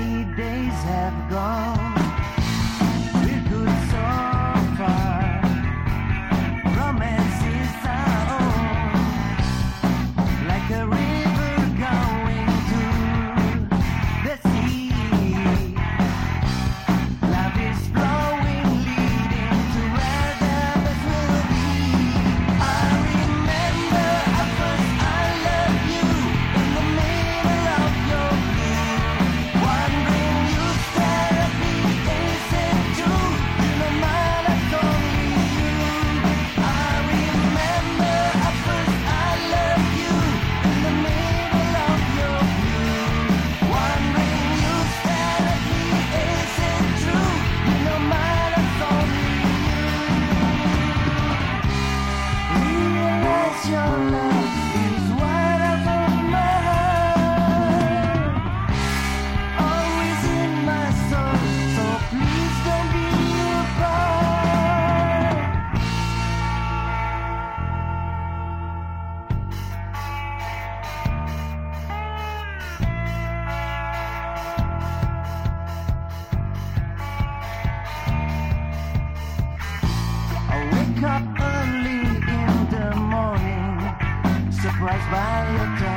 many days have gone. Wake up early in the morning, surprised by your.